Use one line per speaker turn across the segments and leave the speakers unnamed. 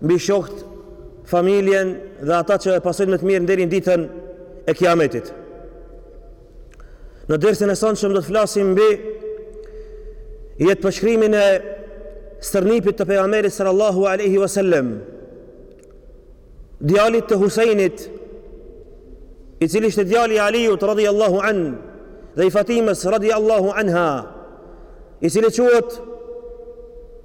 mbi shokët, familjen dhe ata që e pasojnë me të mirë deri në ditën e Kiametit. Në dersin e sonshëm do të flasim mbi jetëpërshkrimin e stërnipit të pejgamberit sallallahu alaihi wasallam. Djalit të Husejnit, i cili ishte djali i Aliut radhiyallahu an dhe i Fatimës radhiyallahu anha, i cili quhet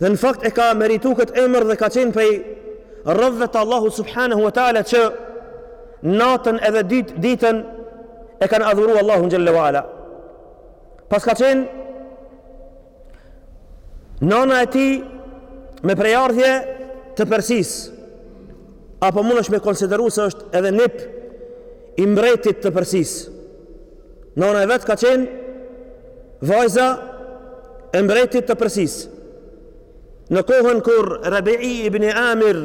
Dhe në fakt e ka meritu këtë emër dhe ka qenë prej robëve të Allahu Subhanahu wa Ta'ala që natën edhe dit, ditën e kanë adhuru Allahun gjelle wa ala. Pas ka qenë nana e tij me prejardhje të Persisë apo mund është me konsideru se është edhe nip i mbretit të Persisë Nana e vet ka qenë vajza e mbretit të Persisë. Në kohën kur Rabi'i ibn Amir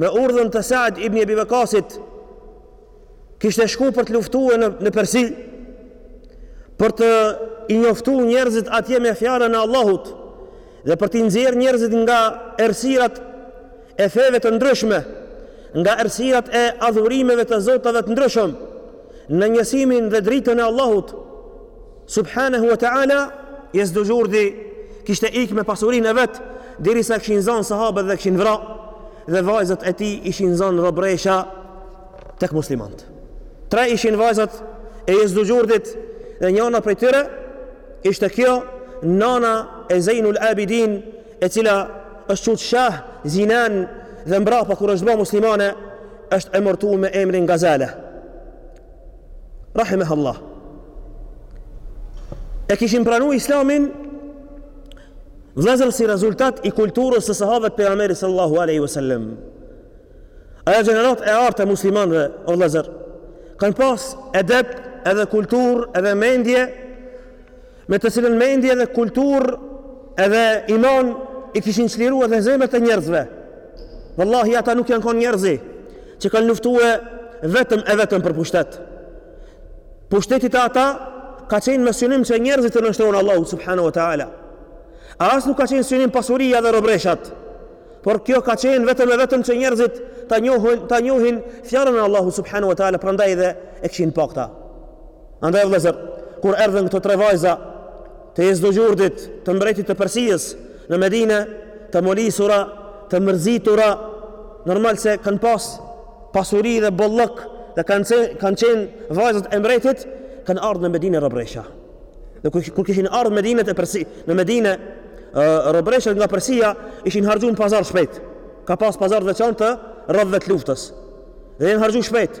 me urdhën të Sa'd ibn Abi Waqasit kishte shku për të luftue në në Persi për të i njoftu njerëzit atje me fjalën e Allahut dhe për t'i nxjerrë njerëzit nga errësirat e feve të ndryshme, nga errësirat e adhurimeve të zotave të ndryshëm, në njësimin dhe dritën e Allahut, subhanahu wa ta'ala, Jezdegjurdi, kishte ikë me pasurinë e vet, derisa kishin zanë sahabët dhe kishin vra, dhe vajzat e tij ishin zanë robresha tek muslimanët. Tre ishin vajzat e Jezdegjurdit dhe njana prej tyre, ishte kjo nana e Zejnul Abidin, e cila është qujt Shah Zinan dhe mbrapa kur është ba muslimane është emërtu me emrin Gazale Rahimeh Allah e kishin pranu islamin vllezër si rezultat i kulturës së sahabëve të pejgamberit sallallahu aleyhi vësallem ajo gjeneratë e artë e muslimanëve o vllezër kanë pas edep edhe kulturë edhe mendje me të cilën mendje edhe kulturë edhe iman i kishin çliru edhe zemrat e njerëzve. Wallahi ata nuk janë kanë njerëz që kanë luftue vetëm e vetëm për pushtet. Pushteti te ata ka qenë me synim që njerëzit t'i nënshtrohen Allahut subhanu wa ta'ala. A as nuk ka qenë synim pasuria dhe robreshat, por kjo ka qenë vetëm e vetëm që njerëzit ta njohin, ta njohin fjalën e Allahut subhanu wa ta'ala, prandaj dhe e kishin pakta. Andaj o vëllezër, kur erdhën këto tre vajza të Jezdogjurdit, të mbretit të Persisë në Medinë, të molisura, të mërzitura, normal se kanë pas pasuri dhe bollëk dhe kanë qenë, kanë qenë vajzat e mbretit, kanë ardhë në Medinë robresha. Dhe kur, kur kishin ardhë Medinë të Persi, në Medinë robresha nga Persia ishin harxhu në pazar shpejt. Ka pas pazar të veçantë të robëve të luftës. Dhe janë harxhu shpejt.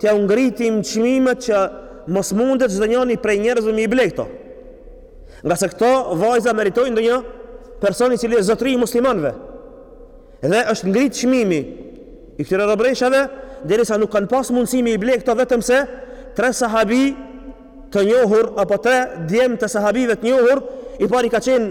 T'jau ngritim çmimet që mos mundet çdonjëri prej njerëzve me i ble këto. Nga se këto vajza meritojnë ndonjë person i cili është zotëri i muslimanëve. Dhe është ngrit çmimi i këtyre robreshave derisa nuk kanë pas mundësi me i ble këto vetëm se tre sahabi të njohur apo tre djem të sahabive të njohur i pari ka qenë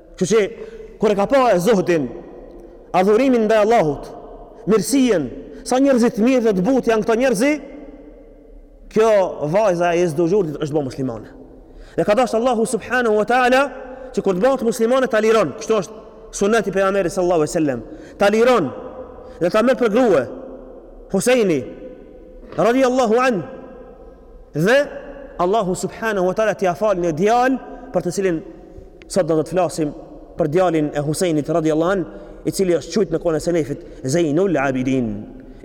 Kështu që kur e ka pa zuhdin, adhurimin ndaj Allahut, mirësien, sa njerëz të mirë dhe të butë janë këto njerëzi, kjo vajza e Jezdogjurdit është bo muslimane. Dhe ka dashtë Allahu subhanahu wa ta'ala që kur të bëhet muslimane ta liron, kështu është sunet i Pejgamberit sallallahu alejhi ve sellem, ta liron dhe ta merr për grue, Husejni, radhi Allahu anh, Dhe Allahu subhanahu wa taala t'ia fal një djalë për të cilin sot do të flasim për djalin e Husejnit radhiyallahu an, i cili është qujt në kohën e Selefit Zejnul Abidin.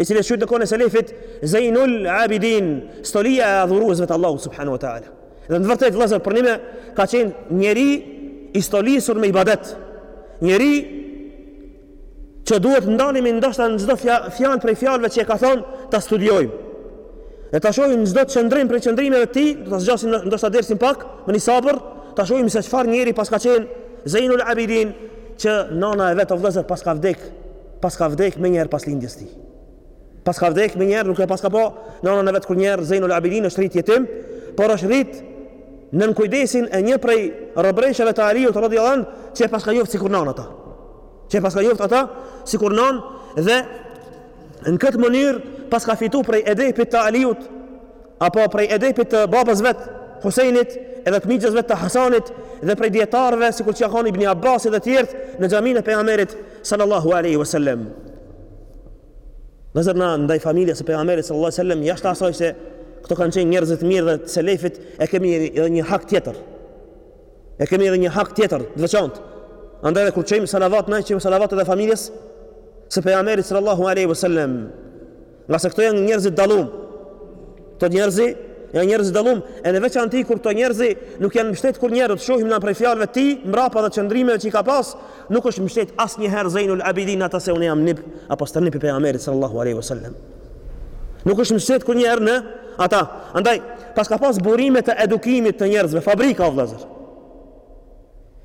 I cili është qujt në kohën e Selefit Zejnul Abidin, stolia e adhuruesve të Allahut subhanahu wa taala. Dhe në vërtetë vëllezër përnime ka qenë njeri i stolisur me ibadet. Njeri që duhet ndalimi ndoshta në çdo fjalë prej fjalëve që e ka thonë, ta studiojmë. E ta shohim çdo qëndrim prej qëndrimeve të tij, do ta zgjasim ndoshta dersin pak, me ni sabër, ta shohim se çfarë njeri paska qenë Zeinul Abidin që nana e vet o vëllazër paska vdek, paska vdek menjëherë pas lindjes tij. Paska vdek menjëherë nuk e paska pa nana e vet kurrnjëherë Zeinul Abidin është rrit jetim, por është rrit nën kujdesin e një prej robreshave të Aliut radhiyallahu anhu që e paska njoft sikur nan ata. Që e paska njoft ata sikur nonë dhe në këtë mënyrë paska fitu prej edepit të Aliut apo prej edepit të babës vet Husejnit edhe të mixhës vet të Hasanit dhe prej dijetarëve sikur që a kon Ibni Abbasi dhe tjerët në xhaminë e Pejgamberit sallallahu alejhi ve sallem. Vllezër na ndaj familjes së Pejgamberit sallallahu alejhi ve sallem jashta asoj se këto kanë qenë njerëz të mirë dhe të selefit e kemi edhe një hak tjetër E kemi edhe një hak tjetër, të veçantë. Andaj dhe kur çojmë salavat, na i çojmë salavat edhe familjes së pejgamberit sallallahu alaihi wasallam, nga se këto janë njerëz të dallum. Këto njerëzi janë njerëz të dallum, e në veçanti kur këto njerëzi nuk janë mbështet kurrnjëherë, do të shohim na prej fjalëve të tij, mbrapa dhe qëndrimeve që i ka pas, nuk është mbështet asnjëherë Zejnul Abidin n'ata se unë jam nip apo stërnip i pejgamberit sallallahu alaihi wasallam. Nuk është mbështet kurrnjëherë në ata. Andaj, paska pas burime të edukimit të njerëzve, fabrika o vëllezër.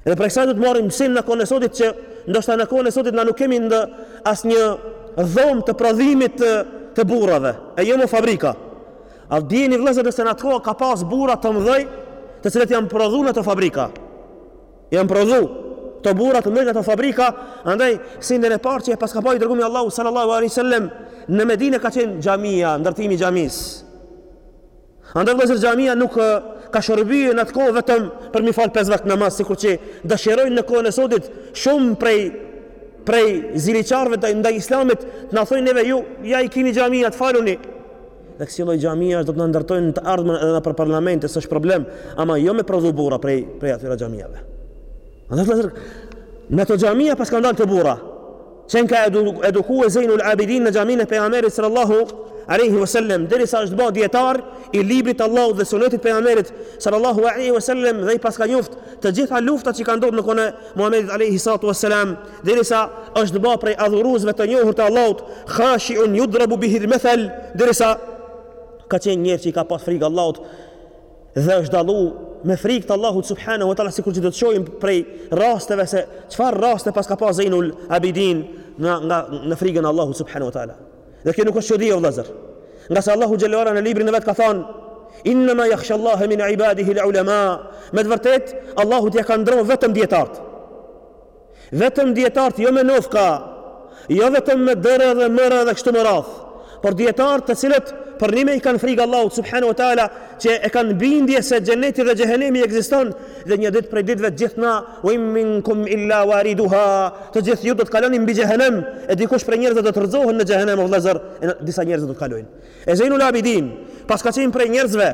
Edhe prej kësaj do të marrim mësim në kohën e sotit që ndoshta në kohën e sotit na nuk kemi asnjë dhomë të prodhimit të, të burrave, e jo më fabrika. A e dini vëllezër se në atë kohë ka pas burra të mëdhej, të cilët janë prodhu në ato fabrika. Janë prodhu këto burra të mëdhej në ato fabrika, andaj sendin e parë që e paska ba i dërgumi i Allahut sallallahu alaihi wasallam në Medinë ka qenë xhamia, ndërtimi i xhamisë. Andaj vëllezër xhamia nuk ka shërbyer në atë kohë vetëm për mi fal pesë vakte namaz, sikur që dëshirojnë në kohën e sotit shumë prej prej ziliqarëve ndaj islamit, na thonë neve ju ja i kini xhamiat, faluni. Dhe kësi lloj xhamiash do të na ndërtojnë në të ardhmen edhe nëpër parlamente, s'është problem, ama jo me prodhu burra prej prej atyra xhamiave. Andaj vëllezër, në ato xhamia paskan dalë këto burra. Qenka edu, edukue Zejnul Abidin në xhaminë e pejgamberit sallallahu alaihi wasallam, derisa është bë dietar i librit të Allahut dhe sunetit pejgamberit sallallahu alaihi wasallam dhe i paska njoft të gjitha luftat që kanë ndodhur në kohën e Muhamedit alaihi salatu wasalam derisa është bërë prej adhuruesve të njohur të Allahut, khashi'un yudrabu bihi al-mathal, derisa ka qenë njëri që i ka pas frikë Allahut dhe është dallu me frikë të Allahut subhanahu wa taala sikur që do të shohim prej rasteve se çfarë raste paska pas Zejnul Abidin nga nga në frikën e Allahut subhanahu wa taala. Dhe kjo nuk është çudi o vëllezër. Ngase Allahu xhelle ue ala në librin e vet ka thënë Inna ma yakhsha Allah min ibadihi al-ulama. Me të vërtetë Allahut ia kanë dronë vetëm dijetarët. Vetëm dijetarët jo me nofka, jo vetëm me dëre dhe mëre dhe kështu me radhë, por dijetarët të cilët përnime i kanë frikë Allahut subhanahu wa taala, që e kanë bindje se xheneti dhe xhehenemi ekziston dhe një ditë prej ditëve të gjithë na wa in minkum illa wariduha, të gjithë ju do të kaloni mbi xhehenem, e dikush prej njerëzve do të rrëzohen në xhehenem o vëllezër, e disa njerëz do të kalojnë. E Zejnul Abidin, paska qenë prej njerëzve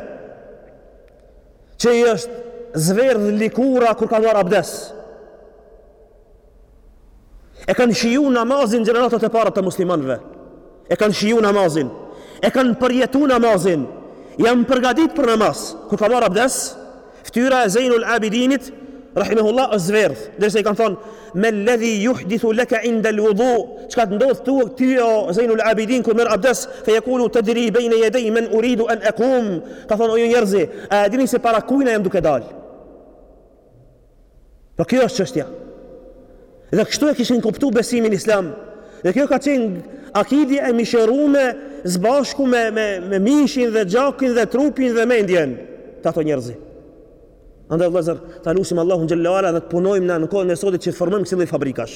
që i është zverdhë likura kur ka marrë abdes. E kanë shiju namazin gjeneratat e parat të muslimanve. E kanë shiju namazin. E kanë përjetu namazin. Janë përgadit për namaz. Kur ka marrë abdes, ftyra e Zejnul Abidinit, rahimehullah, është zverdhë. Derisa i kanë thonë, Melledhi juhdithu leke indel vudhu Çka të ndodh ty o Zejnul Abidin kur merr abdes Fe jekulu tedri bejne jedej men uridu en ekum Ka thonë o ju njerëzi A e dini se para kujna jem duke dal Po kjo është çështja Dhe kështu e kishin kuptu besimin islam Dhe kjo ka qenë akide e mishërume Së bashku me, me, me mishin dhe gjakin dhe trupin dhe mendjen Te ato njerëzi Andaj vëllezër, ta lusim Allahun xhelle ve ala dhe të punojmë na në kohën e sotit që të formojmë kësi lloj fabrikash.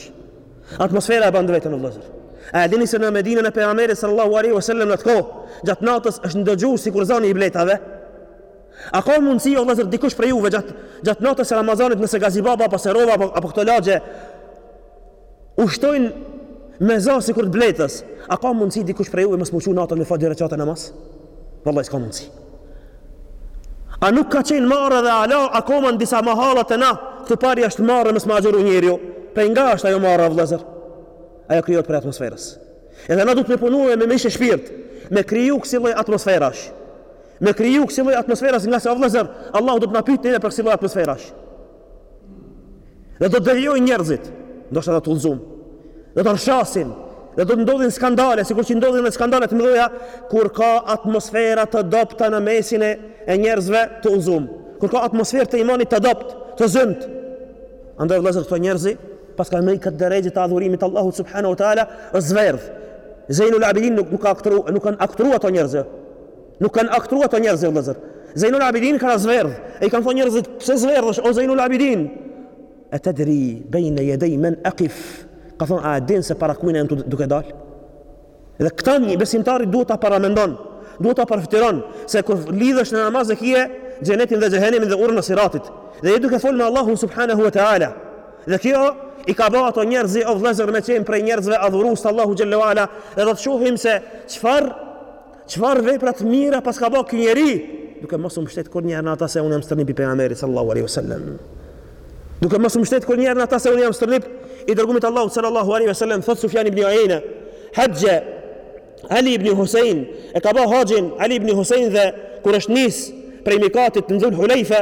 Atmosfera e ban të veten vëllezër. A e dini se në Medinën e pejgamberit sallallahu alaihi wasallam në atë kohë, gjatë natës është ndëgjuar sikur zani i bletave? A ka mundësi o vëllezër dikush prej juve gjatë gjatë natës së Ramazanit nëse Gazi Baba apo Serava apo apo këto lagje Ushtojnë me za sikur të bletës. A ka mundësi dikush prej juve mos me u çu natën me fal dy rekate namaz? Vallahi s'ka mundësi. A nuk ka qenë marre dhe hala akoma në disa mahalla te na? Këtu pari është marre mos me agjëru njeriu. Prej nga është ajo marre vëllazër? Ajo krijohet prej atmosferës. Edhe na duhet të punojmë me mish e shpirt, me kriju kësi lloj atmosferash. Me kriju kësi lloj atmosferash ngase vëllazër, Allahu do të na pyet neve për kësi lloj atmosferash. Dhe do të devijojnë njerëzit, ndoshta dhe të udhëzum. Do të rshasin, dhe do të ndodhin skandale, sikur që ndodhin dhe skandale të mëdha kur ka atmosfera të dobta në mesin e njerëzve të udhëzum. Kur ka atmosferë të imanit të dobët, të zymtë. Andaj vëllezër këto njerëz paskan mbërri këtë derexhe të adhurimit të Allahut subhanahu wa taala. Është zverdh Zejnul Abidin, nuk, nuk ka aktru, nuk kanë aktruar ato njerëz. Nuk kanë aktru ato njerëzi o vëllezër. Zejnul Abidin ka zverdh, e i kanë thonë njerëzit, pse zverdhesh o Zejnul Abidin? E tedri bejne jedej men akif, ka thonë, a e din se para kujna jam duke dalë? Dhe këta një besimtari duhet ta paramendon, duhet ta parafytyron, se kur lidhesh në namaz e kie xhenetin dhe xhehenemin dhe urën e siratit, dhe je duke folë me Allahun subhanahu wa ta'ala, dhe kjo i ka ba ato njerëz o vëllezër me qenë prej njerëzve adhurus të Allahu xhelle ve ala, dhe do të shohim se çfarë Çfarë vepra të mira paska bërë ky njeri, duke mos u mbështet kurrnjëherë në ata se unë jam stërnip i pejgamberit sallallahu alaihi wasallam. Duke mos u mbështet kurrnjëherë në ata se unë jam stërnip i dërgumit të Allahut sallallahu alaihi wasallam, thot Sufjan ibn Ujejna, Hajja Ali ibn Hussein, e ka bërë haxhin Ali ibn Hussein dhe kur është nis prej Mikatit në Zul Hulaifa,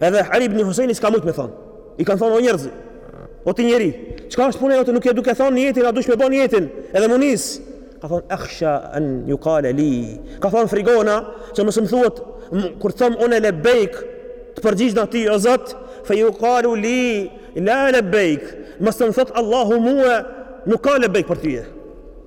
Edhe Ali ibn Husajni s'ka mujtë me thonë. I kanë thonë o njerëz, o ti njeri, çka është puna jote nuk je duke thonë nijetin, a dush me bon nijetin, edhe m'u nis. Ka thonë, akhsha an ju kale li. Ka thonë frigona, që mos më thuhet, kur thom unë lebejk, të përgjigjna ty, o Zot, fe ju kalu li, la lebejk, mos të më thotë Allahu mua, nuk ka lebejk për tye.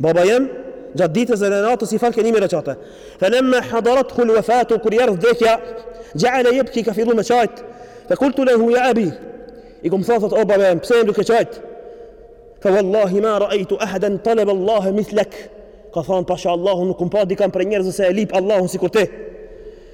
بابا يم جات ديت ناطس إفال كنيمي رشاطه فلما حضرته الوفاة كريارث ذيك جعل يبكي كفيض مشايت فقلت له يا أبي يقوم صاصت أو بابا يم بسين لك شايت فوالله ما رأيت أحدا طلب الله مثلك قصان باشا الله نكم بادي كان برنيرز سأليب الله سيكورتيه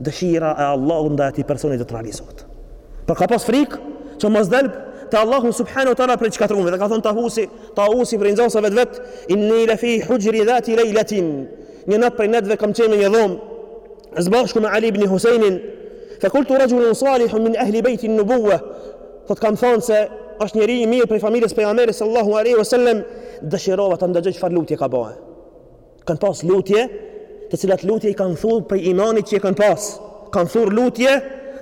Dëshira e Allahut ndaj atij personi do të realizohet. Por ka pas frikë që mos del te Allahu subhanahu wa taala prej të shkatrumve. Dhe ka thënë Tavusi, Tavusi prej nxënësve të vet, inni la fi hujri dhati laylatin. Një natë prej netëve kam qenë në një dhomë së bashku me Ali ibn Husajnin. Fa kultu rajulun salihun min ahli bayti an-nubuwwa. Thotë kam thënë se është njeri i mirë prej familjes pejgamberit sallallahu alaihi wasallam, dëshirova ta ndëgjoj çfarë lutje ka bënë. Kanë pas lutje, të cilat lutje i kanë thurë prej imanit që e kanë pas. Kanë thurë lutje,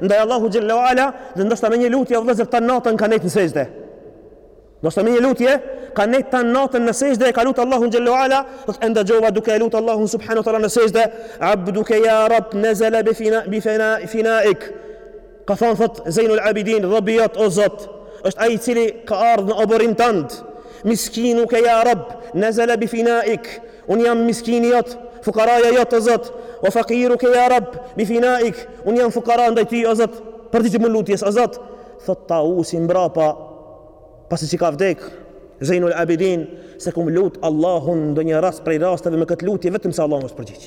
ndaj Allahut Xhelle ue Ala, dhe ndoshta me një lutje, vëllezër, tan natën ka nejtë në sexhde. Ndoshta me një lutje, ka nejtë tan natën në sexhde, e ka lutë Allahun Xhelle ue Ala, thot e ndëgjova duke e lutë Allahun Subhanehu ue Teala në sexhde, abduke ja rab, nezele bi fina, bi fina, finaik. Ka thënë thot Zejnul Abidin, robi jot o Zot, është ai i cili ka ardh në oborrin tand. Miskinuke ja Rab, nazala bi finaik. Un jam miskini jot, fukaraja jot o Zot. O fakiruke ja Rab, bi finaik. Un jam fukara ndaj ty o Zot, përgjigjmu lutjes o Zot. Thot Tausi mbrapa, pasi që ka vdek Zejnul Abidin, s'e kum lut Allahun ndonjë rast prej rasteve me këtë lutje vetëm se Allahu është përgjigj.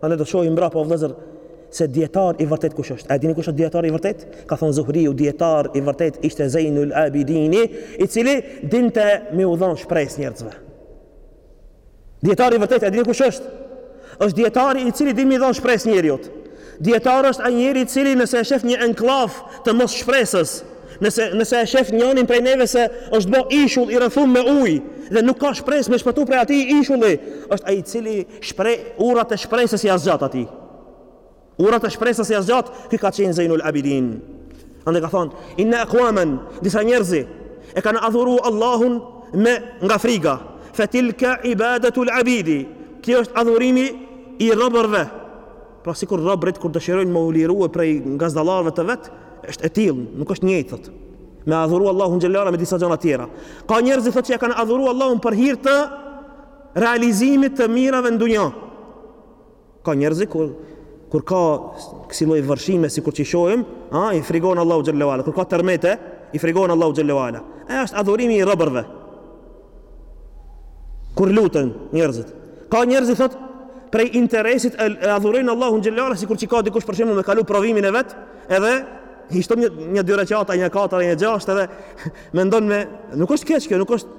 Andaj do shohim mbrapa o vëllezër se dietar i vërtet kush është. A dini kush është dietar i vërtet? Ka thënë Zuhriu, dietar i vërtet ishte Zejnul Abidini, i cili dinte me u dhënë shpresë njerëzve. Dietari i vërtet, a dini kush është? Është dietari i cili din me i dhënë shpresë njeriut. Dietar është ai njeri i cili nëse e shef një enklav të mos shpresës, nëse nëse e shef njënin prej neve se është bë ishull i rrethuar me ujë dhe nuk ka shpresë me shpëtu prej atij ishulli, është ai i cili Shpre, urat e shpresës ja zgjat ati. Urat e shpresës ja zgjat, ky ka qenë Zejnul Abidin. Andaj ka thonë, inne akuamen, disa njerëz, e kanë adhuru Allahun me nga friga. Fe tilke ibadetul abidi, kjo është adhurimi i robërve. Pra si kur robërit, kur dëshirojnë me u lirue prej gazdallarëve të vetë, është e tilë, nuk është njëjtë, thotë. Me adhuru Allahun Xhelle ue Ala me disa gjona tjera. Ka njerëz, thotë që e kanë adhuru Allahun për hir të realizimit të mirave në dunja. Ka njerëz kur, kur ka kësi lloj vërshime, sikur që i shohim, a, i frigohen Allahut Xhelle ue Ala, kur ka tërmete, i frigohen Allahut Xhelle ue Ala. E është adhurimi i robërve. Kur luten njerëzit. Ka njerëz, thot, prej interesit e, e adhurojnë Allahun Xhelle ue Ala, sikur që ka dikush për shembull me kalu provimin e vetë, edhe i shton një, një dy reqata, një katër, një gjashtë, edhe mendon me, nuk është keq kjo, nuk është,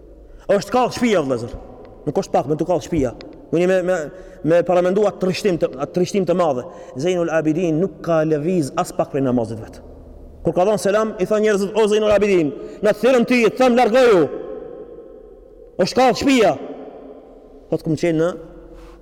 Është kallë shpia, vëllezër. Nuk është pak me t'u kallë shpia. Unë me, me, me paramendu atë trishtim të, atë trishtim të madhe. Zejnul Abidin nuk ka lëviz aspak prej namazit vet. Kur ka dhënë selam, i thanë njerëzit, o Zejnul Abidin, na të thirrëm ty, të tham largoju. është kallë shpia. Thot kum qenë në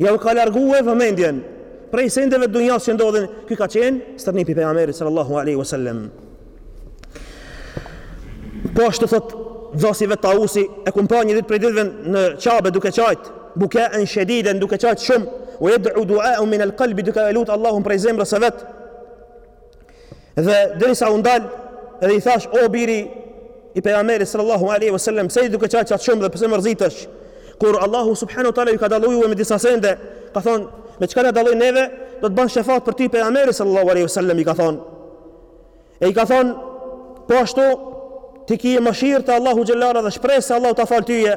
Ja ka largue vëmendjen prej sendeve të dunjas që ndodhin. Ky ka qenë stërnipi i pejgamberit sallallahu alaihi wasallam. Po ashtu thot Zosi vet Tausi e kum pa një ditë prej ditëve në Qabe duke çajt, bukaen shediden duke çajt shumë, u yad'u du'a min al-qalbi duke e lut Allahun prej zemrës së vet. Dhe derisa u ndal, edhe i thash o biri i pejgamberit sallallahu alaihi wasallam, pse je duke qa kaq shumë dhe pse mërzitesh? Kur Allahu subhanahu wa taala ju ka dalluar me disa sende, ka thon, me çka na dalloi neve, do të ban shefat për ti pejgamberi sallallahu alaihi wasallam i ka thon. E i ka thon, po ashtu ti ki mëshirë të Allahu xhel ala dhe shpresë se Allahu ta fal tyje.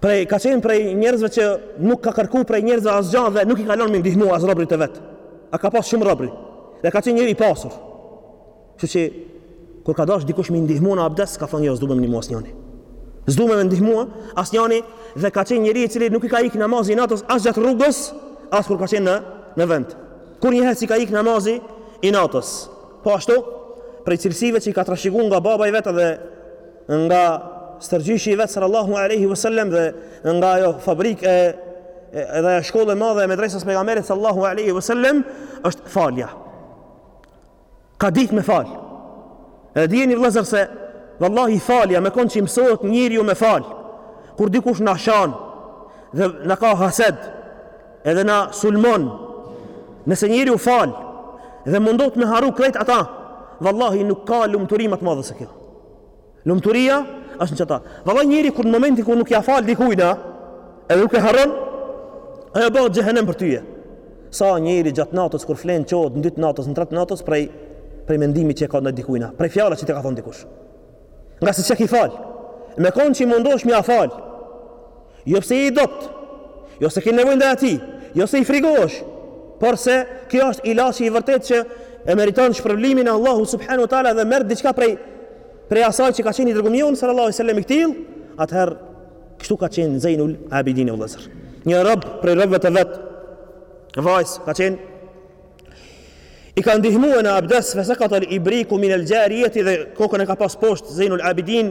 Prej ka qenë prej njerëzve që nuk ka kërku prej njerëzve asgjë dhe nuk i ka lon me ndihmu as robrit të vet. E ka pas shumë robri. Dhe ka qenë njeri i pasur. Kështu që kur ka dash dikush me ndihmu në abdes, ka thonë jo, s'du me ndihmu asnjani. S'du me ndihmu asnjani dhe ka qenë njeri i cili nuk i ka ikë namazi i natës as gjatë rrugës, as kur ka qenë në, në vend. Kurrë njëherë s'i ka ikë namazi i natës. Po ashtu, prej cilësive që i ka trashigu nga baba i vet dhe Nga stërgjyshi i vet sallallahu aleyhi vësallem dhe nga ajo fabrikë e edhe e shkollë e madhe e medresës pejgamerit sallallahu aleyhi vësallem është falja ka ditë me falë edhe dijeni vllëzër se vallahi falja me konë që mësohet njeriu me falë kur dikush na shan dhe na ka hased edhe na sulmon nëse njeriu fal dhe mundot me haru krejt ata vallahi nuk ka lumturi ma t'madhe se kjo Lumturia është në çata. Valla njeri kur në momentin kur nuk ia fal dikujtna, edhe nuk e harron, ajo bëhet xhehenem për tyje. Sa njeri gjatë natës kur flen çohet në dytë natës, në tretë natës prej prej mendimit që e ka ndaj dikujtna, prej fjalës që të ka thonë dikush. Ngase s'ke i fal. Me kon që mundosh me ia fal. Jo pse je i dobët, jo se ke nevojë ndaj atij, jo se i frikohesh, porse kjo është ilaçi i vërtetë që e meriton shpërblimin e Allahut subhanahu wa taala dhe merr diçka prej prej asaj që ka qenë i dërgumi jon sallallahu alaihi wasallam i ktill, atëherë kështu ka qenë Zainul Abidin e vëllazër. Një rob prej robëve të vet, vajzë ka qenë i ka ndihmuar në abdes, fe sakatal ibriku min al-jariyati dhe kokën e ka pas poshtë Zainul Abidin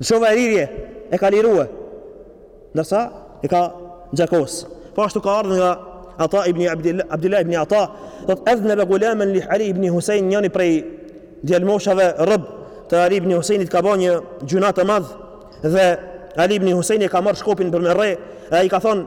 Gjova e rirje e ka lirue, ndërsa e ka gjakos. Po ashtu ka ardhë nga Ata ibn Abdullah, Abdullah ibn Ata, thotë edhnebe gulamun li Ali ibn Husein, njani prej djelmoshave robë të Ali ibn Huseinit ka bo një gjunah të madh, dhe Ali ibn Husein e ka marrë shkopin për me rre, e i ka thonë,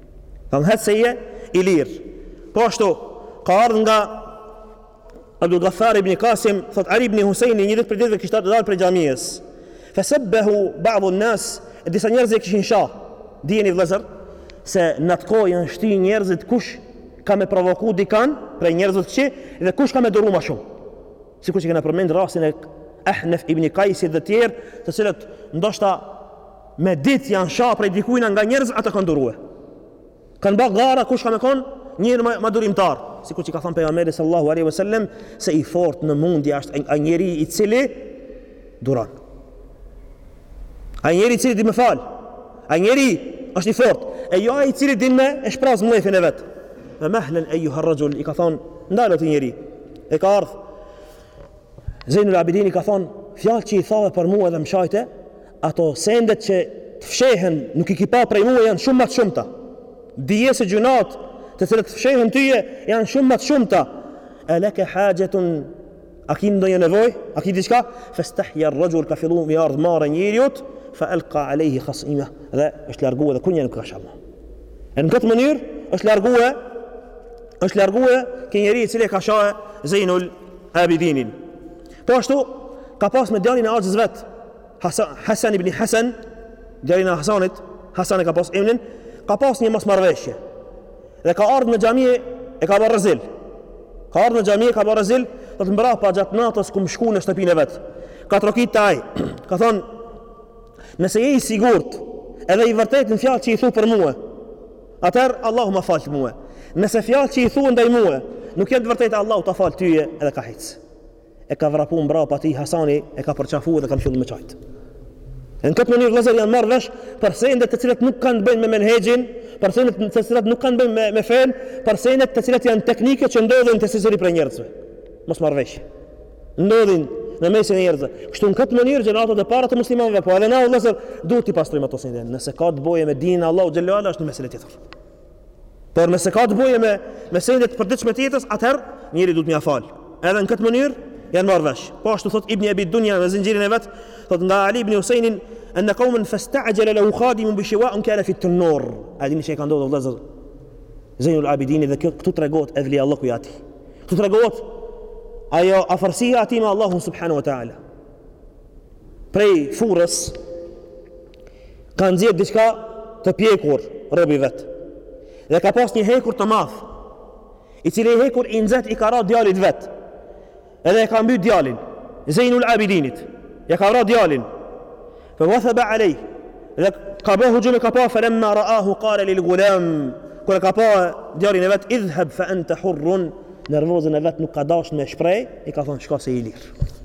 Thahet se je i lirë. Po ashtu, ka ardhë nga Abdul Ghaffar ibn Qasim, thot Ali ibn Husejni një ditë prej ditëve kishte dalë prej xhamisë. Fesebbehu ba'dhu nas, e disa njerëzit e kishin sha. Dijeni vëllezër se në atë kohë janë shty njerëzit kush ka me provoku dikan prej njerëzit që dhe kush ka me duru ma shumë. sikur që kena përmend rastin e Ahnef ibni Kajsi dhe të tjerë, të cilët ndoshta me ditë janë sha prej dikujt nga njerëz ata kanë durue. Kanë ba gara kush ka me kon njeri ma durimtar, sikur që ka thon pejgamberi sallallahu alaihi wasallam se i fort në mundje është ai njeri i cili Duron. Ai njeri i cili di me fal. Ai njeri është i fortë. E jo ai i cili din me e shpraz mllefin e vet. Fa mahlan ayyuha ar-rajul i ka thon, ndalo ti njeri. E ka ardh. Zainul Abidin i ka thon, fjalët që i thave për mua edhe më shajte, ato sendet që të fshehen, nuk i ki pa prej mue janë shumë ma të shumta. Dije se gjynahet të cilat të fshehen tyje janë shumë ma të shumta. Alaka hajatun A ki ndonjë nevojë? A ki diçka? Fastahya ar-rajul ka fillu me i ardh marre njeriut, fa alqa alayhi khasima. Dhe është largue edhe kurrnja nuk ka sha ma. E në këtë mënyrë është largue është largue ky njeri i cili e ka sha Zeinul Abidinin. Po ashtu ka pas me djalin e axhës vet, Hasan ibn Hasan, djalin e Hasanit, Hasan e ka pas emrin, ka pas një mosmarrëveshje. Dhe ka ardh në xhami e ka ba rezil. Ka ardh në xhami e ka ba rezil, dhe te mbrapa gjatë natës ky m'i shku në shtëpinë e vet. Ka trokit te ai, ka thon, nëse je i sigurt, edhe i vërtet në fjalët që i thue për mue, atëherë Allahu ma faltë mue. Nëse fjalët që i thue ndaj mue nuk janë të vërteta Allahu ta faltë tyje edhe ka hec. e ka vrapu mbrapa tij Hasani e ka përqafu edhe kanë fillu me qajt në këtë mënyrë vllazër janë marrë vesh për sende të cilat nuk kanë të bëjnë me menhexhin për sende të cilat nuk kanë të bëjnë me, me fenë për sendet të cilat janë teknike që ndodhin te secili prej njerëzve mosmarrëveshje ndodhin në mesin e njerëzve kështu në këtë mënyrë gjeneratat e para të muslimanëve po edhe na vllazër duhet t'i pastrujmë ato sende nëse ka të boje me din e Allahut xhele ue ala është një mesele tjetër Por nëse ka të bëjë me me sende të përditshme të jetës, atëherë njeri duhet me ia fal. Edhe në këtë mënyrë janë marrë vesh. Po ashtu thot Ibn Abi Dunya me zinxhirin e vet, thot nga Ali ibn Husajnin an qauman fasta'jala lahu khadimun bi shiwa'in kana fi at-tanur. A dini çka ka ndodhur vëllazër? Zainul Abidin dhe këtu tregohet evliallëku i tij. Këtu tregohet ajo afërsia e tij me Allahun subhanahu wa ta'ala. Prej furrës ka nxjerr diçka të pjekur robi vet. Dhe ka pas një hekur të madh, i cili i hekur i nxet i ka ra djalit vet. Edhe e ka mbyt djalin, Zejnul Abidinit. Ja ka vra djalin. Fa wathaba alej. Dhe ka bë hujum e ka pa falamma raahu qala lil gulam. Kur e ka pa djalin e vet, idhhab fa anta hurrun. Nervozën e vet nuk ka dasht me shpreh, i ka thon shko se je i lirë.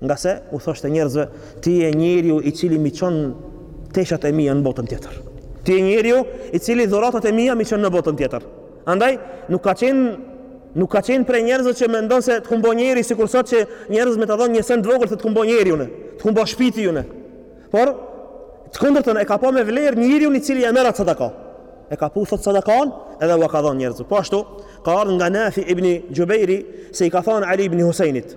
Ngase u thoshte njerëzve, ti je njeriu i cili m'i çon teshat e mia në botën tjetër. Ti je njeriu i cili dhuratat e mia m'i çon në botën tjetër. Andaj nuk ka qenë nuk ka qenë prej njerëzve që mendon se të ka mbo njeri sikur sot që njerëz me të dhënë një send të vogël se të ka bo njeri unë, të kam bo shpi ty unë. Por të kundërtën e ka pa me vlerë njeriu i cili e merr atë sadaka. E ka puth, thot, sadakan edhe u ka dhënë njerëzve. Po ashtu ka ardhur nga Nafi ibni Xhubejri se i ka thënë Ali ibni Husejnit,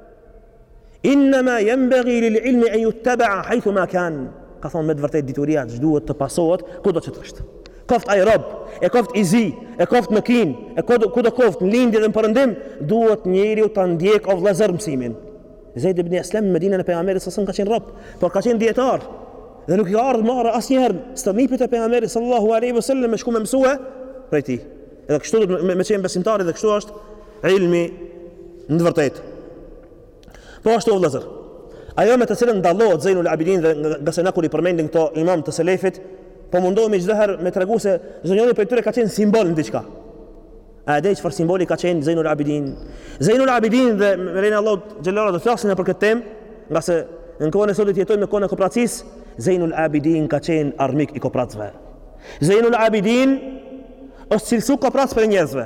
Innema jembegi lil ilmi en juttebea hajthu ma kan Ka thonë me të vërtet dituria duhet të pasohet kudo që të është Koft ai rob, e koft i zi, e koft në Kin, e kudo koft në lindje dhe në perëndim Duhet njeriu ta ndjek o vllezër mësimin Zejd ibni Eslem në Medinën e Pejgamberit s.a.v.s. ka qenë rob Por ka qenë dijetar Dhe nuk i ka ardhë marre asnjëherë Stërnipit e Pejgamberit sallallahu alejhi ve sel-lem me shku me mësue Prej tij Edhe kështu do me, me qenë besimtari dhe kështu është ilmi në të vërtetë. Po ashtu vëllazër, ajo me të cilën dallohet Zejnul Abidin dhe ngase na kur i përmendim këto imam të selefit, po mundohemi çdo herë me tregu se çdonjoni prej tyre ka qenë simbol në diçka. A e dini çfarë simboli ka qenë Zejnul Abidin? Zejnul Abidin dhe me lejen e Allahut xhel-le ve ala do flasim e për këtë tem, ngase në kohën e sotit jetojmë ne kohën e kopracis, Zejnul Abidin ka qenë armik i kopracëve. Zejnul Abidin është cilësu koprac prej njerëzve.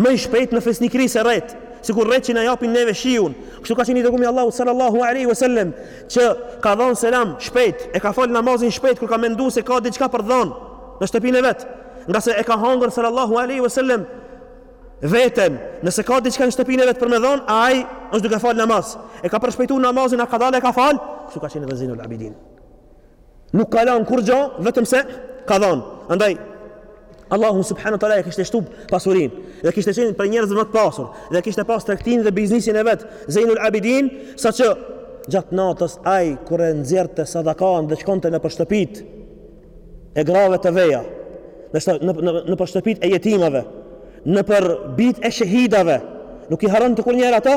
Më i shpejtë në fisnikëri se retë, sikur retë që na japin neve shiun. Kështu ka qenë i dërgumi Allahut sallallahu alaihi wasallam, që ka dhënë selam shpejt, e ka fal namazin shpejt kur ka menduar se ka diçka për dhënë në shtëpinë e vet, ngase e ka hangër sallallahu alaihi wasallam veten, nëse ka diçka në shtëpinë e vet për me dhënë, ai është duke fal namaz. E ka përshpejtuar namazin, e ka dalë e ka fal. Kështu ka qenë edhe Zainul Abidin. Nuk ka lanë kurgjo, vetëm se ka dhanë. Andaj, Allahu subhanahu wa taala e kishte shtu pasurin dhe kishte qenë prej njerëzve më të pasur dhe kishte pas tregtin dhe biznisin e vet Zejnul Abidin saqë gjatë natës ai kur e nxirrte sadakan dhe shkonte nëpër shtëpit e grave të veja në, në, në, nëpër shtëpit e jetimave nëpër bijt e shehidave nuk i harronte kurrnjëherë ato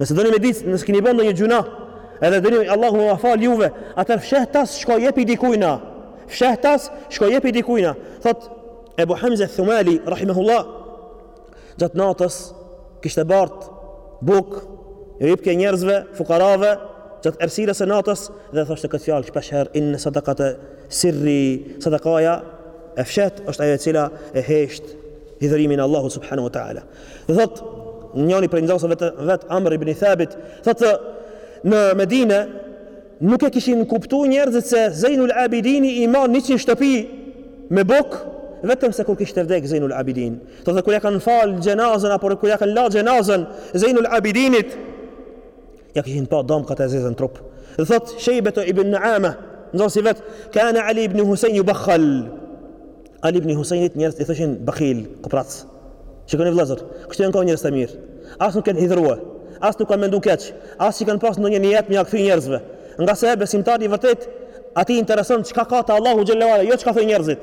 Nëse doni me ditë nëse keni bën ndonjë gjunah, edhe doni Allahu me fal juve, atëher fshehtas shko jepi dikujna. Fshehtas shko jepi dikujna. Thot Ebu Hamza Thumali rahimahullah, gjatë natës kishte bart buk e jepke njerëzve, fukarave, gjatë errësirës së natës dhe thoshte këtë fjalë shpeshherë inna sadaqata sirri, sadakaja e fsheht është ajo e cila e hesht hidhërimin e Allahut subhanahu wa taala. Thotë njoni prej nxënësve të vet Amr ibn Thabit, thotë në Medinë nuk e kishin kuptu njerëzit se Zejnul Abidini i man 100 shtëpi me bukë vetëm se kur kishte vdek Zejnul Abidin. Thotë kur ja kanë fal xhenazën apo kur ja kanë la xhenazën Zejnul Abidinit Ja kishin pa damkat e zeza n'trup. Dhe thot Shejbet ibn Nuama, nxënësi vet, "Kana Ali ibn Husayn yubakhal." Ali ibn Husaynit njerëz i thoshin bakhil, koprac. Shikoni vëllazër, kështu janë ka njerëz të mirë. As nuk kanë hidhru, as nuk kanë mendu keq, as që kanë pas ndonjë nijet me ja kthy njerëzve. Ngase besimtari i vërtet, atij intereson çka ka te Allahu xhallahu ala, jo çka thonë njerëzit.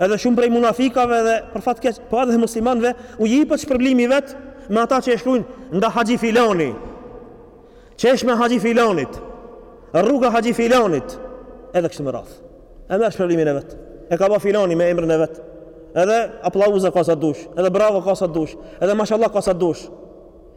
Edhe shumë prej munafikave dhe për fat keq po edhe muslimanëve u jepet shpërblimi i vet me ata që e shkruajnë nga Haxhi Filani. Çeshme e Haxhi Filanit. Rruga e Haxhi Filanit. Edhe kështu me radhë. E merr shpërblimin e vet. E ka ba Filani me emrin e vet. Edhe aplauza ka sa dush, edhe bravo ka sa dush, edhe mashallah ka sa dush.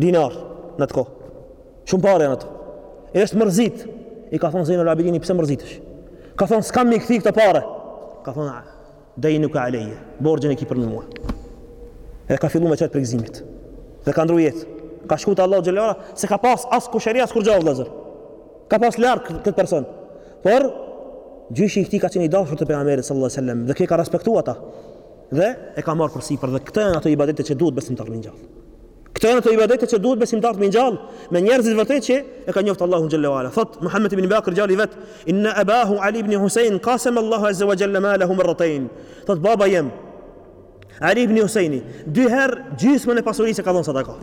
dinar n'at kohë. Shumë pare n'ato. E është mërzit. I ka thonë Zejnul Abidini, pse mërzitesh? Ka thonë, s'kam m'i kthy këto pare. Ka thonë, dejnuke aleje. Borxhin e ki prej mua. E ka fillu me qesh prej gëzimit. Dhe ka ndru jetë. Ka shku te Allahu xhelle ala, s'e ka pas as kusheri, as kurgja vëllezër. E ka pas larg këtë person. Por, gjyshi i këtij ka qenë i dashur te pejgamberi sallallahu sallam. Dhe ky e ka respektu ata. Dhe e ka marrë përsipër dhe këto janë ato ibadete që duhet besimtarin të ngjall. Këto janë ato ibadete që duhet besimtarët me ngjall me njerëzit vërtet që e ka njoftë Allahu xhalla wala. Thot Muhammed ibn Bakir djali vet, inna abahu Ali ibn Husayn qasama Allahu azza wa jalla malahu marratayn. Thot baba jem Ali ibn Husayni, dy herë gjysmën e pasurisë e ka dhënë sadaka.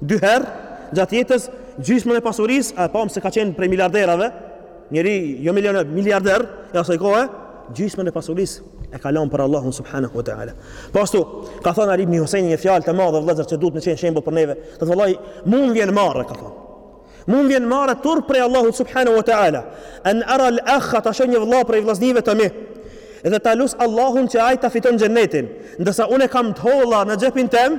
Dy herë gjatë jetës gjysmën e pasurisë, e pam se ka qenë prej miliarderave, njeri jo milioner, miliarder, i asaj kohe, gjysmën e pasurisë e ka lan për Allahun subhanahu wa taala. Po ashtu, ka thënë Ali ibn Husaini një fjalë të madhe vëllazër që duhet të jetë shembull për neve. Ka thënë vallai, mua më vjen marre, ka thënë. Mua më vjen marre turp prej Allahut subhanahu wa taala. An ara al akha ta shoh një vëlla prej vëllaznive të mi. Dhe ta lus Allahun që ai ta fiton xhenetin, ndërsa unë kam të holla në xhepin tem,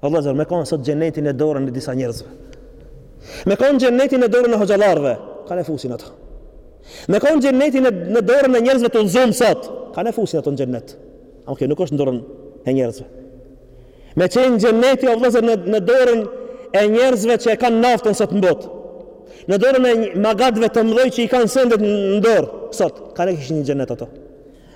O vëllezër, me kon sot xheneti në dorën e disa njerëzve. Me kon xheneti në dorën e hoxhallarëve, kan e fusin ata. Me kanë xheneti në, në dorën e njerëzve të udhzum sot, kan e fusin ato në xhenet. Okej, kjo nuk është në dorën e njerëzve. Me qenë xheneti o vëllezër në, në dorën e njerëzve që e kanë naftën sot në botë. Në dorën e magnatëve të mëdhoj që i kanë sendet në dorë sot, kan e kishin n'xhenet ato.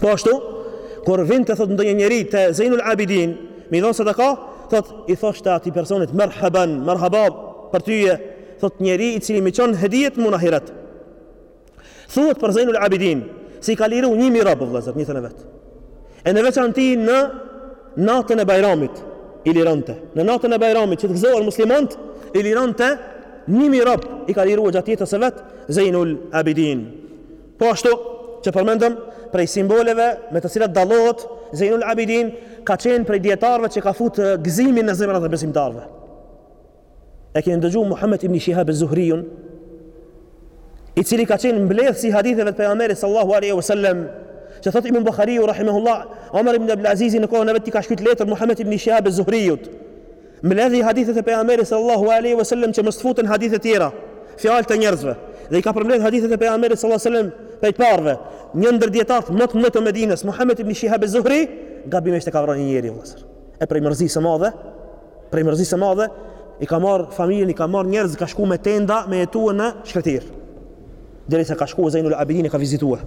Po ashtu, kur vinte thot ndonjë njeri te Zeinul Abidin, me i dhon sadaka, thot i thoshte atij personit merhaban, merhaba për tyje, thot njeri i cili m'i çon hedijet mu në ahiret. Thuhet për Zeinul Abidin, se i ka liru një mijë rob vëllazër, në jetë të vet. E në veçanti në natën e Bajramit i lironte. Në natën e Bajramit që të gëzohen muslimanët, i lironte një mijë rob i ka liruar gjatë jetës së vet Zeinul Abidin. Po ashtu, që përmendëm, prej simboleve me të cilat dallohet Zejnul Abidin ka qenë prej dijetarëve që e ka fut gëzimin në zemrat e besimtarëve. E keni dëgjuar Muhammed ibn Shihab az-Zuhriun, i cili ka qenë mbledhës i haditheve të pejgamberit sallallahu alaihi wasallam, që thot Imam Buhariu rahimahullah, Omar ibn Abdul Aziz në kohën e vet i ka shkruajtur letër Muhammed ibn Shihab az-Zuhriut. Mbledhi hadithet e Pejgamberit sallallahu alaihi wasallam që mos të futen hadithe të tjera, fjalë të njerëzve. Dhe i ka përmbledh hadithet e Pejgamberit sallallahu alaihi wasallam prej të parëve. Një ndër dijetarët më të mëdhenj të Medinës, Muhammed ibn Shihab az-Zuhri, gabimisht e ka vrarë një njeri vëllazër. E prej mërzisë së madhe, prej mërzisë së madhe, i ka marr familjen, i ka marr njerëz, ka shkuar me tenda, me jetuar në shkretir. Derisa ka shkuar Zainul Abidin e ka vizituar.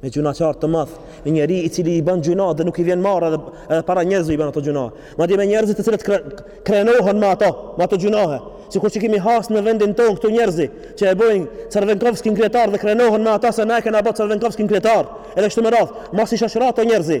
Me gjunaqar të madh, me njeri i cili i ban gjunahe dhe nuk i vjen marre edhe, edhe para njerëzve i ban ato gjunahe. Madje me njerëzit të cilët kre, krenohen me ato, me ato gjunahe. Sikur që kemi has në vendin tonë këtu njerëz që e bëjnë Cervenkovskin kryetar dhe krenohen me ata se na e kena bë Cervenkovskin kryetar. Edhe kështu me radh, mos i shoqëro ato njerëz.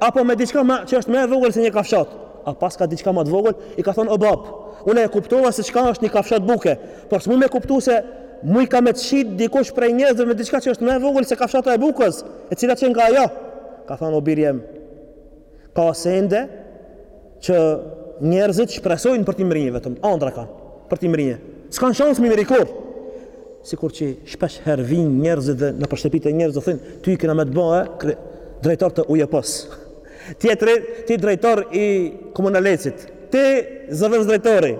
apo me diçka më që është më e vogël se një kafshat. A paska diçka më të vogël? I ka thonë o bab, unë e kuptova se çka është një kafshat buke, por s'mund me kuptu se mu ka me të shit dikush prej njerëzve me diçka që është më e vogël se kafshata e bukës, e cila qenka ajo. Ka thonë o biri jem, ka sende Që njerëzit shpresojnë për t'i mrijë vetëm, andra kanë, për t'i mrijë. S'kanë shansë m'i mri kurrë. Sikur që shpesh herë vinë njerëzit dhe nëpër shtëpi te njerëzit u thojnë, ty kena me të ba drejtor të ujëpës. Tjetri, ti drejtor i komunalecit. Ti zëvendësdrejtori.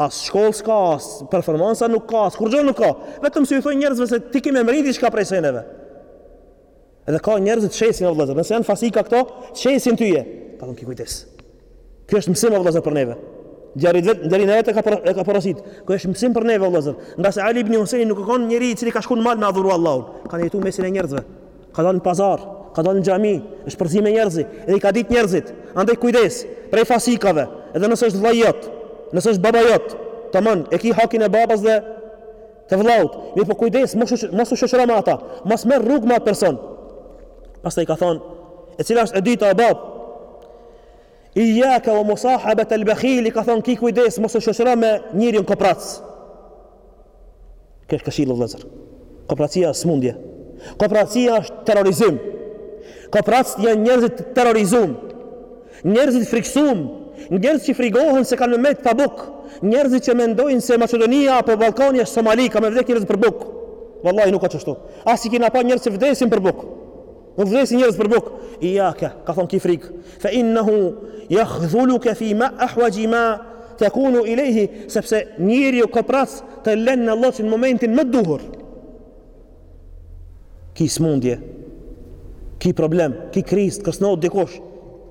As shkollë s'ka, as performansa nuk ka, as kurgjo nuk ka. Vetëm se ju thojnë njerëzve se ti ki me mrijë diçka prej sendeve. Edhe ka njerëz të shesin o vëllazër, nëse janë fasika këto, të shesin tyje. Ka thonë ki kujdes. Ky është mësim o vëllazër për neve. Djalin e vet deri në jetë ka për, e ka porosit. Ky është mësim për neve o vëllazër. Ngase Ali ibn Husaini nuk u kon njeri i cili ka shkuar në mal me adhuru Allahun. Ka jetu n'mesin e njerëzve. Ka dalë në pazar, ka dalë në xhami, është përzi me njerëzi, edhe i ka ditë njerëzit. Andaj kujdes prej fasikave, edhe nëse është vëllai jot, nëse është baba jot, tamam, e ki hakin e babas dhe Të vëllaut, mirëpo kujdes, mos u mos u shoqëro me ata, mos merr rrugë me atë person. Pastaj ka thënë, e cila është e dyta o bab? Iyaka wa musahabat al-bakhil, ka thënë ki kujdes, mos u shoqëro me njerin koprac. Kjo është këshillë vëllazër. Kopracia është smundje. Kopracia është terrorizim. Koprac janë njerëz të terrorizum. Njerëz të frikësumë, njerëz që frigohen se kanë me met pa bukë, njerëzit që mendojnë se Maqedonia apo Ballkani është Somali, ka me vdek njerëz për bukë. Vallahi nuk ka qështu. As i kena pa njerëz që vdesin për bukë. Nuk vdesin njerëz për bukë. Iyaka, ka thon ki frik. Fa innahu yakhdhuluka fi ma ahwaj ma takunu ilayhi, sepse njeriu koprac të lën në lloç në momentin më të duhur. ki smundje, ki problem, ki kriz, të kërcnohet dikush,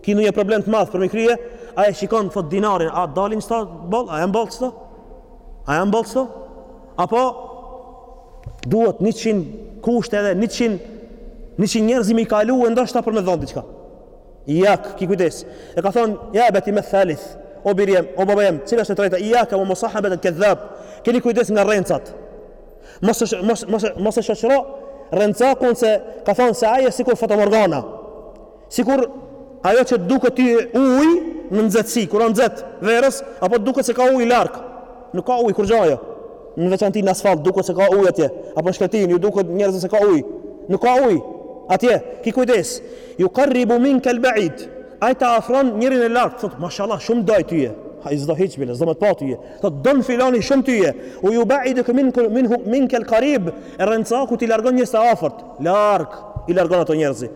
ki një problem të madh për me krye, a e shikon të thot dinarin, a dalin qëta boll, a janë boll qëta? A janë boll qëta? Apo duhet 100 kushte edhe 100, 100 njerëz me i kalu e ndoshta për me dhonë diçka. Iyak, ki kujdes. E ka thonë, ya abati ma thalith, o bir jem, o baba jem, cila është e trejta, iyaka wa musahabat al-kadhab, keni kujdes nga rrencat, Mos mos mos mos e shoqëro rrencakun se ka thonë se ai është sikur fotomorgana. Sikur ajo që duket ty uji në nxehtësi, kur on nxeht verës, apo duket se ka ujë larg. Nuk ka ujë kurrgja ajo. Në veçanti në asfalt duket se ka ujë atje, apo në shkretinë ju duket njerëzve se ka ujë. Nuk ka ujë. Atje, ki kujdes. Yuqarribu minka al-ba'id. Ai ta afron njerin e largt, thotë, "Mashallah, shumë don tyje." Ai s'do hiç bile, s'do me të pa tyje. Thotë, don filani shumë tyje, wa yuba'idu minka al-qarib, e rrencaku ti largon njerëz të afërt, larg, i largon ato njerëzi.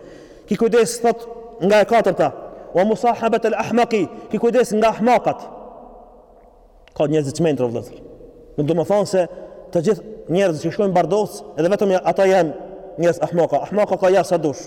Ki kujdes, thotë, nga e katërta, wa musahabat al-ahmaki, ki kujdes nga ahmakat. Ka njerëzi të mentrë, vëllezër. Nuk domethonë se të gjithë njerëzi që shkojnë Bardovc, edhe vetëm ata janë njerëz ahmaka. Ahmaka ka ja sa dush.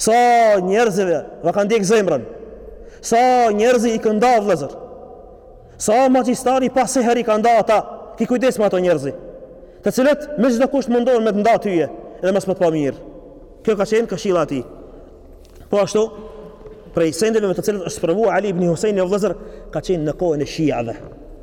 Sa njerëzive va kanë djeg zemrën Sa njerëzi i ka nda vllezër Sa magjistari pa seher i ka nda ata Ki kujdes me ato njerëzi Të cilët me çdo kusht mundohen me të nda tyje Edhe mos me të pa mirë Kjo ka qenë këshilla e tij Po ashtu Prej sendeve me të cilët është sprovu Ali ibn Huseini o vllezër Ka qenë në kohën e shiave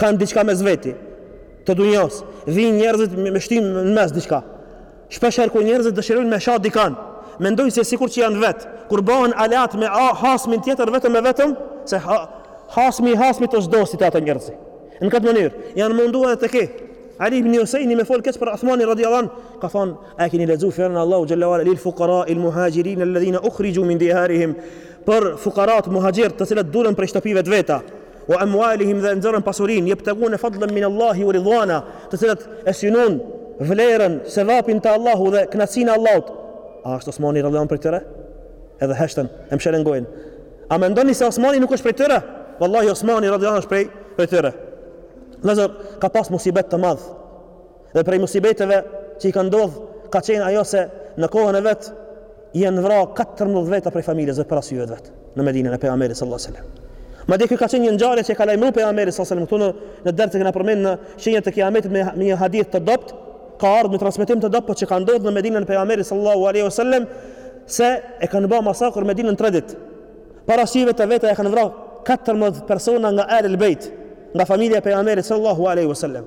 Kanë diçka mes veti të dunjas. Vijnë njerëzit me shti në mes diçka. Shpesh herë kur njerëzit dëshirojnë me sha dikan, mendojnë se sikur që janë vet. Kur bëhen aleat me a, hasmin tjetër vetëm e vetëm se ha, hasmi hasmi të zhdosi të ato njerëzi. Në këtë mënyrë janë munduar tek Ali ibn Husaini me fol keq për Uthmanin radhiyallahu anhu, ka thon, a keni lexuar fjalën Allahut xhalla wa ala lil fuqara il muhajirin alladhina ukhriju min diyarihim për fuqarat muhajir të cilët dulën prej shtëpive të veta. wa amwalihim dhe nxjerrën pasurinë yabtaguna fadlan min Allahi wa ridwana të cilët e synojnë vlerën sevapin te Allahu dhe kënaqësinë e Allahut a është Osmani radiallahu anhu prej tyre edhe heshtën e mshelën gojën a mendoni se Osmani nuk është prej tyre wallahi Osmani radiallahu anhu është prej tyre vëllezër, ka pas musibet të madh Dhe prej musibeteve që i kanë ndodh ka qenë ajo se në kohën e vet janë vrarë 14 veta prej familjes vet para syve të vet në Medinën e pejgamberit sallallahu alajhi wasallam. Madje kjo ka qenë një ngjarje që ka lajmëruar pejgamberi sallallahu alajhi wasallam në ders e kena përmend në shenjat e kiametit me një hadith të dobët, ka ardhur me transmetim të dobët po që ka ndodhur në Medinën e pejgamberit sallallahu alajhi wasallam se e kanë bërë masakër Medinën 3 ditë. Para syve të veta i kanë vrarë 14 persona nga Ahlul Bejt, nga familja e pejgamberit sallallahu alajhi wasallam.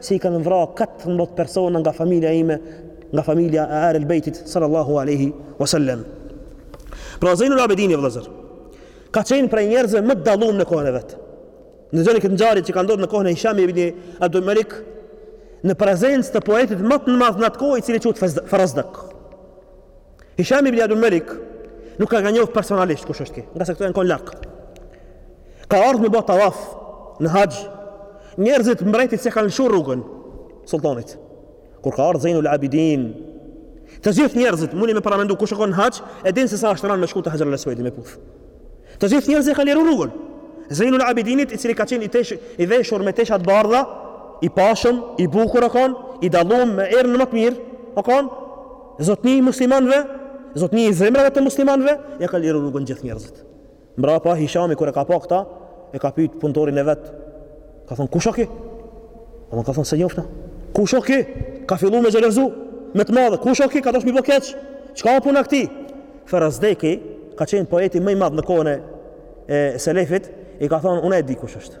se i kanë vra 14 persona nga familja ime, nga familja e Ahlul Bejtit sallallahu alaihi wasallam. Pra Zainul Abidini vëllezër ka qenë prej njerëzve më të dalluar në kohën e vet. Ngjoni këtë ngjarje që ka ndodhur në kohën e Hisham ibn Abdul Malik në prezencë të poetit më të madh në atë kohë i cili quhet Farazdak. Hisham ibn Abdul Malik nuk ka e ka njoh personalisht kush është ky, ngase këto janë kon larg. Ka ardhur me bo tawaf në haxh. Njerëzit mbretit s'ia kanë lëshuar rrugën sultanit. Kur ka ardhur Zainul Abidin, të gjithë njerëzit muni me paramendu kush o kon në haxh, e din se sa është rëndë me shku te Hajar al-Aswadi me puth. Të gjithë njerëzit ia kanë liru rrugën Zainul Abidinit i cili ka qenë i tesh i veshur me tesha të bardha, i pashëm, i bukur o kon, i dallum me erën më të mirë, o kon, Zotni i muslimanëve, zotni i zemrave të muslimanëve, ja kanë liru rrugën gjithë njerëzit. Mbrapa, Hishami, kur e ka pa këta, e ka pyjtë punëtorin e vet, ka thonë, kush o ki? Ai ka thonë, s'e njof na, kush o ki? Ka fillu me xhelozu, me të madhe, kush o ki? Ka dasht me i bo keq, çka o puna këtij? Ferazdeki, ka qenë poeti më i madh në kohën e Selefit, i ka thonë, unë e di kush është.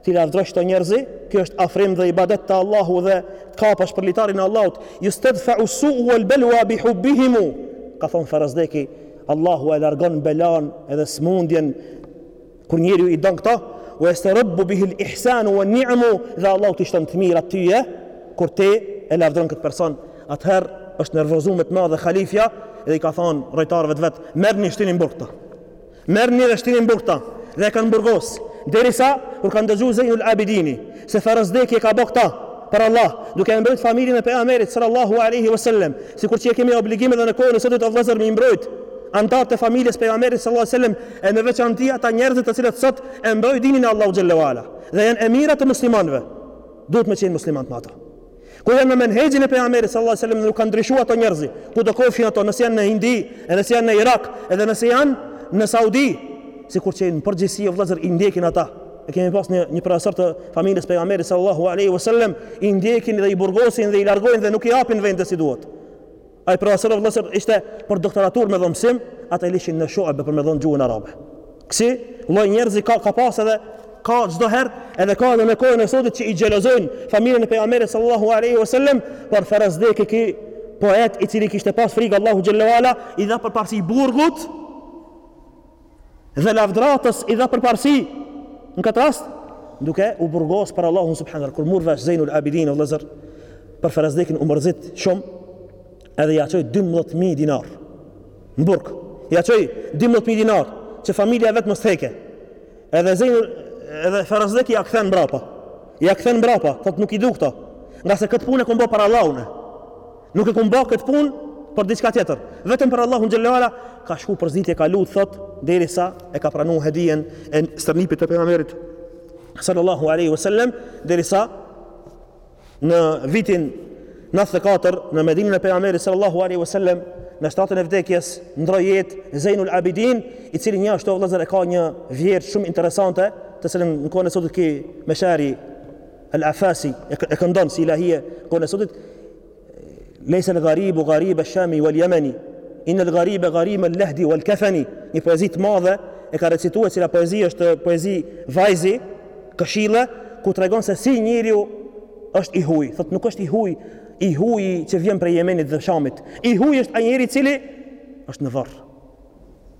T'i lavdrosh këto njerëz, kjo është afrim dhe ibadet te Allahu dhe të kapësh për litarin e Allahut. Yustadfa usu'u wal balwa bi hubbihim. Ka thon Farazdeki, Allahu e largon belan edhe smundjen kur njeriu i don këto, wa yustarabbu bihi al ihsan wa ni'amu, dhe Allahu t'i shton të mirat tyje kur ti e lavdron këtë person. Atëherë është nervozuar me të madhe halifja dhe i ka thon rojtarëve të vet, merrni shtini n'burg këta. Merrni dhe shtini n'burg këta dhe e kanë burgos, derisa kur ka dëgju Zejnul Abidini se Farazdeki e ka bo këta për Allah, duke e mbrojt familjen e Pejgamberit salallahu alejhi we sellem, sikur që e kemi obligim edhe në kohën e sotit o vëllezër me i mbrojt anëtarët e familjes së Pejgamberit salallahu alejhi we sellem e në veçanti ata njerëzit të cilët sot e mbrojnë dinin e Allahut xhelle we ala dhe janë emira të muslimanëve, duhet me qenë muslimanët me ata. Kur janë në menhexhin e pejgamberit sallallahu alajhi wasallam dhe nuk kanë ndryshu ato njerëz. Kudo kofshin ato, nëse janë në Hindi, edhe nëse janë në Irak, edhe nëse janë në Saudi, sikur që në përgjithësi o vëllezër i ndjekin ata. E kemi pas një një profesor të familjes së pejgamberit sallallahu alajhi wasallam, i ndjekin dhe i burgosin dhe i largojnë dhe nuk i japin vendet si duhet. Ai profesor o vëllezër ishte për doktoratur me dhon mësim, ata i lishin në shuabe për me dhonë gjuhën arabe. Kësi lloj njerëzi ka, ka pas edhe ka çdo herë edhe ka edhe në kohën e sotit që i xhelozojnë familjen e pejgamberit sallallahu alaihi wasallam por Ferazdeki ky poet i cili kishte pas frikë Allahun xhelle ue ala i dha përparësi burgut Dhe lavdatës i dha përparësi në këtë rast duke u burgos për Allahun subhanehu ue teala kur mur vesh Zeinul Abidin o vëllazër për Ferazdekin u mërzit shumë edhe ja çoi 12000 dinar në burg ja çoi 12000 dinar që familja e vet mos t'heke edhe Zeinul edhe Ferazdeki ja kthen mbrapa ja kthen mbrapa thot nuk i du këto nga se këtë punë e kom bo për Allahun Nuk e kom bo këtë punë për diçka tjetër, vetëm për Allahun xhelle ue ala, ka shku për s'dyti e ka lut thot derisa e ka pranu hedijen e stërnipit të pejgamberit sallallahu alaihi wasallam derisa në vitin 94 në Medinën e pejgamberit sallallahu alaihi wasallam në shtratin e vdekjes ndroi jetë Zeinul Abidin i cili njashtu vëllazër e ka një vjersh shumë interesante të cilën në kohën e sotit ky Meshari El Afasi e këndon si ilahie kohën e sotit Lejse el garibu garibe shami wal jemeni Innel garibe garibul lehdi wal kefeni Një poezi të madhe e ka recitu e cila poezi është poezi vazi këshille ku tregon se si njeriu është i huj Thot nuk është i huj i huji që vjen prej jemenit dhe shamit I huj është ai njeri i cili është në varr